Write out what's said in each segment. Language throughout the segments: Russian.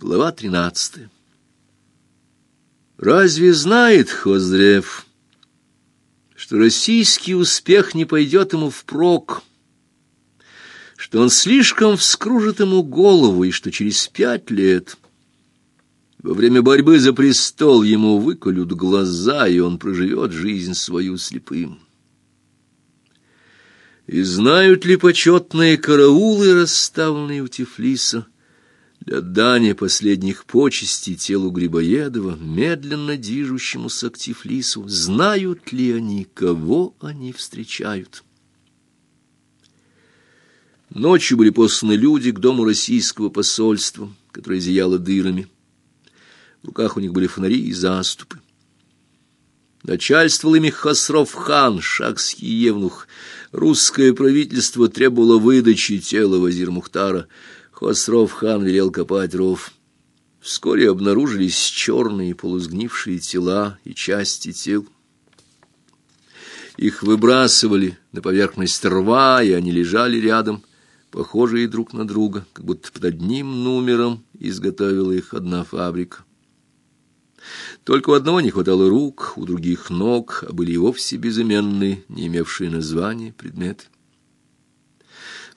Глава тринадцатая. Разве знает Хоздрев, что российский успех не пойдет ему впрок, что он слишком вскружит ему голову, и что через пять лет во время борьбы за престол ему выколют глаза, и он проживет жизнь свою слепым? И знают ли почетные караулы, расставленные у Тифлиса, для дания последних почестей телу Грибоедова, медленно движущемуся к Тифлису, знают ли они, кого они встречают? Ночью были посланы люди к дому российского посольства, которое зияло дырами. В руках у них были фонари и заступы. Начальствовал ими Хасров-хан, шахский евнух. Русское правительство требовало выдачи тела Вазир-Мухтара — Хосров-хан велел копать ров. Вскоре обнаружились черные полусгнившие тела и части тел. Их выбрасывали на поверхность рва, и они лежали рядом, похожие друг на друга, как будто под одним номером изготовила их одна фабрика. Только у одного не хватало рук, у других ног, а были и вовсе безыменные, не имевшие названия предметы.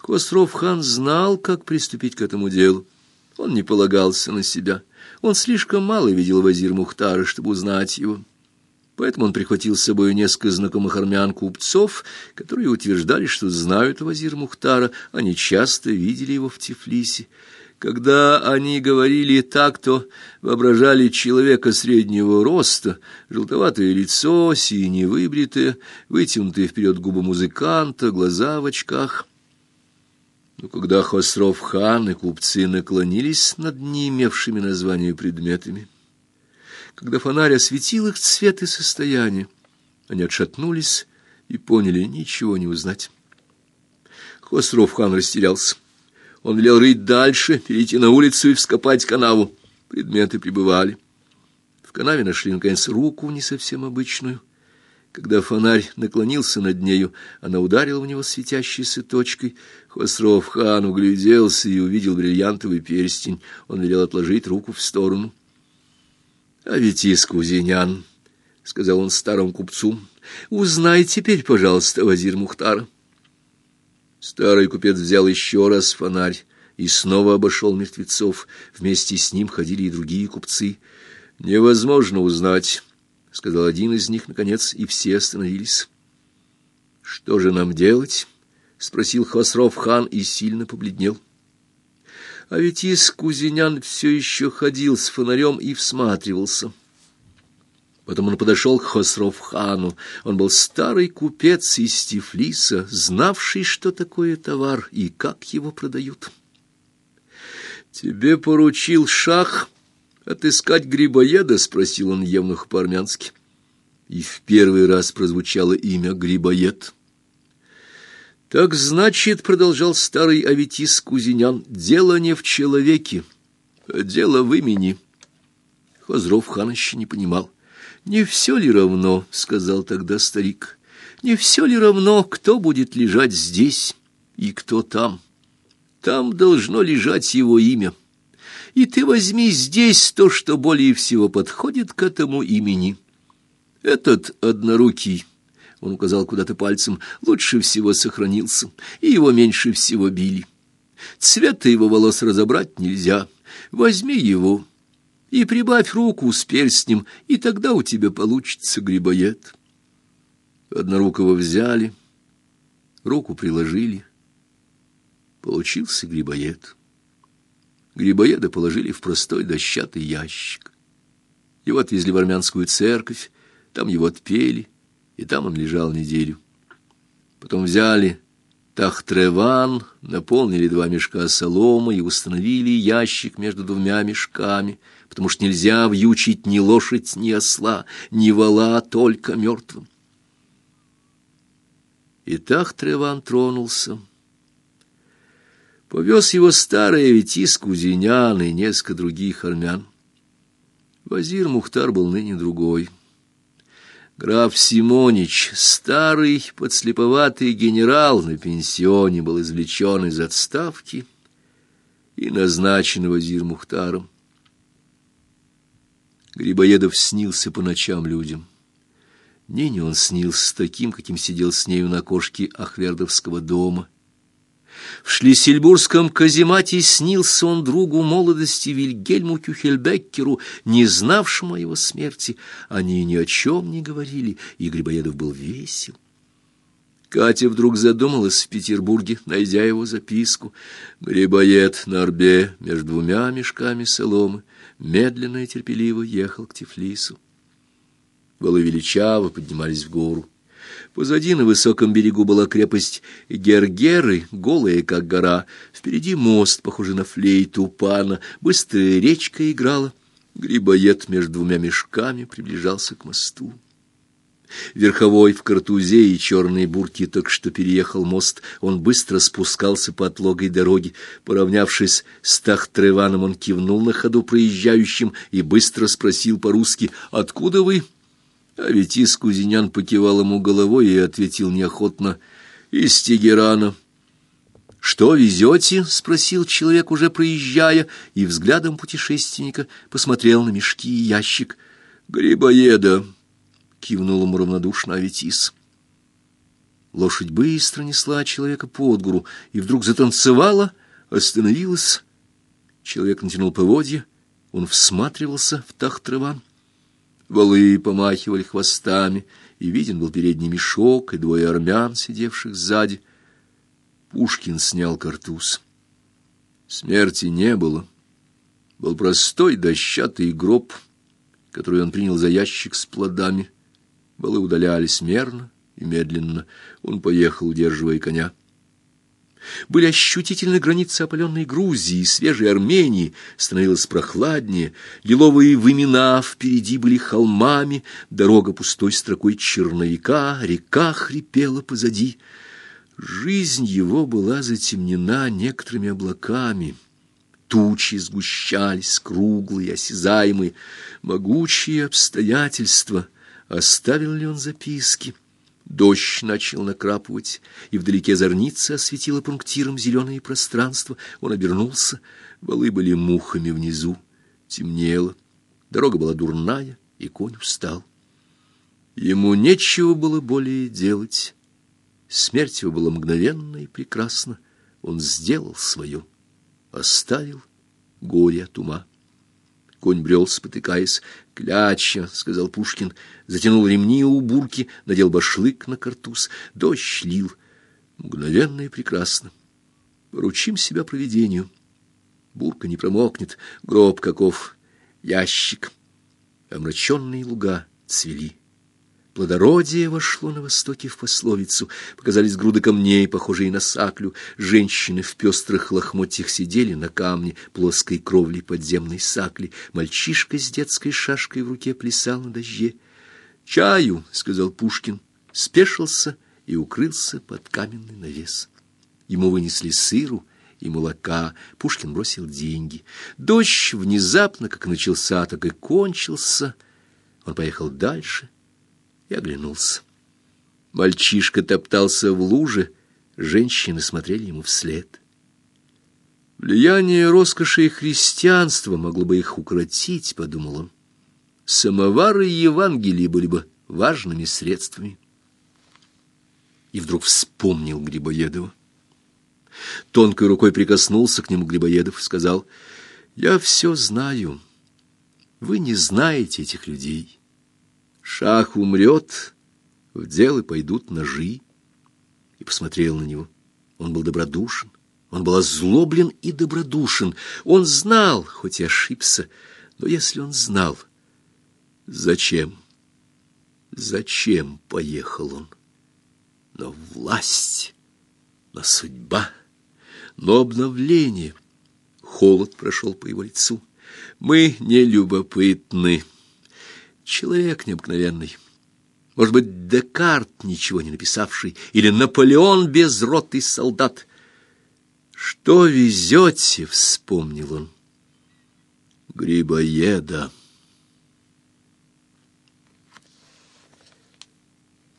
Хосров-хан знал, как приступить к этому делу. Он не полагался на себя. Он слишком мало видел Вазир Мухтара, чтобы узнать его. Поэтому он прихватил с собой несколько знакомых армян-купцов, которые утверждали, что знают Вазир Мухтара, они часто видели его в Тифлисе. Когда они говорили так, то воображали человека среднего роста, желтоватое лицо, сине выбритое, вытянутые вперед губы музыканта, глаза в очках — но когда Хосров-хан и купцы наклонились над не имевшими названия предметами, когда фонарь осветил их цвет и состояние, они отшатнулись и поняли ничего не узнать. Хосров-хан растерялся. Он велел рыть дальше, перейти на улицу и вскопать канаву. Предметы прибывали. В канаве нашли, наконец, руку не совсем обычную — когда фонарь наклонился над нею, она ударила в него светящейся точкой. Хосров хан угляделся и увидел бриллиантовый перстень. Он велел отложить руку в сторону. — А ведь из кузенян, — сказал он старому купцу, — узнай теперь, пожалуйста, Вазир Мухтара. Старый купец взял еще раз фонарь и снова обошел мертвецов. Вместе с ним ходили и другие купцы. Невозможно узнать — сказал один из них, наконец, и все остановились. — Что же нам делать? — спросил Хосров-хан и сильно побледнел. А ведь из Кузинян все еще ходил с фонарем и всматривался. Потом он подошел к Хосров-хану. Он был старый купец из Тифлиса, знавший, что такое товар и как его продают. — Тебе поручил шах «Отыскать грибоеда?» — спросил он евнух по-армянски. И в первый раз прозвучало имя Грибоед. «Так значит, — продолжал старый Аветис Кузинян, — дело не в человеке, а дело в имени». Хозров хан еще не понимал. «Не все ли равно, — сказал тогда старик, — не все ли равно, кто будет лежать здесь и кто там? Там должно лежать его имя» и ты возьми здесь то, что более всего подходит к этому имени. Этот однорукий, он указал куда-то пальцем, лучше всего сохранился, и его меньше всего били. Цвета его волос разобрать нельзя. Возьми его и прибавь руку с перстнем, и тогда у тебя получится грибоед. Однорукого взяли, руку приложили. Получился грибоед. Грибоеда положили в простой дощатый ящик. Его отвезли в армянскую церковь, там его отпели, и там он лежал неделю. Потом взяли тахтреван, наполнили два мешка соломы и установили ящик между двумя мешками, потому что нельзя вьючить ни лошадь, ни осла, ни вола, только мертвым. И тахтреван тронулся. Повез его старый Аветис Кузинян и несколько других армян. Вазир Мухтар был ныне другой. Граф Симонич, старый подслеповатый генерал на пенсионе, был извлечен из отставки и назначен Вазир Мухтаром. Грибоедов снился по ночам людям. Нине он снился таким, каким сидел с нею на окошке Ахвердовского дома. В шлиссельбургском каземате снился он другу молодости Вильгельму Кюхельбеккеру, не знавшему о его смерти. Они ни о чем не говорили, и Грибоедов был весел. Катя вдруг задумалась в Петербурге, найдя его записку. Грибоед на орбе между двумя мешками соломы медленно и терпеливо ехал к Тифлису. Валы величаво поднимались в гору. Позади на высоком берегу была крепость Гергеры, голая, как гора. Впереди мост, похожий на флейту пана. Быстрая речка играла. Грибоед между двумя мешками приближался к мосту. Верховой в картузе и черной бурке только что переехал мост. Он быстро спускался по отлогой дороге. Поравнявшись с Тахтреваном, он кивнул на ходу проезжающим и быстро спросил по-русски «Откуда вы?» А ведь из Кузинян покивал ему головой и ответил неохотно «Из Тегерана». «Что везете?» — спросил человек, уже проезжая, и взглядом путешественника посмотрел на мешки и ящик. «Грибоеда», — кивнул ему равнодушно Аветис. Лошадь быстро несла человека под гору и вдруг затанцевала, остановилась. Человек натянул поводья, он всматривался в Тахтрыван. Валы помахивали хвостами, и виден был передний мешок и двое армян, сидевших сзади. Пушкин снял картуз. Смерти не было. Был простой дощатый гроб, который он принял за ящик с плодами. Валы удалялись мерно и медленно. Он поехал, удерживая коня. Были ощутительны границы опаленной Грузии, свежей Армении, становилось прохладнее, лиловые вымена впереди были холмами, дорога пустой строкой черновика, река хрипела позади. Жизнь его была затемнена некоторыми облаками. Тучи сгущались, круглые, осязаемые, могучие обстоятельства. Оставил ли он записки? Дождь начал накрапывать, и вдалеке зорница осветила пунктиром зеленое пространство. Он обернулся, валы были мухами внизу, темнело, дорога была дурная, и конь устал. Ему нечего было более делать. Смерть его была мгновенна и прекрасна. Он сделал свое, оставил горе от ума. Конь брел, спотыкаясь. «Кляча», — сказал Пушкин, затянул ремни у бурки, надел башлык на картуз. Дождь лил. Мгновенно и прекрасно. Поручим себя провидению. Бурка не промокнет, гроб каков, ящик. Омраченные луга цвели. Плодородие вошло на востоке в пословицу. Показались груды камней, похожие на саклю. Женщины в пестрых лохмотьях сидели на камне плоской кровли подземной сакли. Мальчишка с детской шашкой в руке плясал на дожде. «Чаю!» — сказал Пушкин, спешился и укрылся под каменный навес. Ему вынесли сыру и молока. Пушкин бросил деньги. Дождь внезапно, как начался, так и кончился. Он поехал дальше — и оглянулся. Мальчишка топтался в луже, женщины смотрели ему вслед. Влияние роскоши и христианства могло бы их укротить, подумал он. Самовары и Евангелие были бы важными средствами. И вдруг вспомнил Грибоедова. Тонкой рукой прикоснулся к нему Грибоедов, сказал: "Я все знаю. Вы не знаете этих людей. Шах умрет, в дело пойдут ножи. И посмотрел на него. Он был добродушен, он был озлоблен и добродушен. Он знал, хоть и ошибся, но если он знал, зачем? Зачем поехал он? Но власть, но судьба, но обновление. Холод прошел по его лицу. Мы не любопытны, Человек необыкновенный. Может быть, Декарт, ничего не написавший, или Наполеон без роты солдат. «Что везете?» — вспомнил он. «Грибоеда».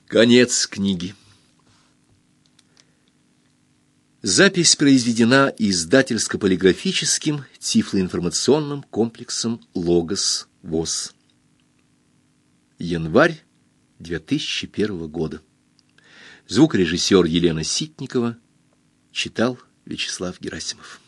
Конец книги. Запись произведена издательско-полиграфическим тифлоинформационным комплексом «Логос ВОЗ». Январь 2001 года. Звукорежиссер Елена Ситникова читал Вячеслав Герасимов.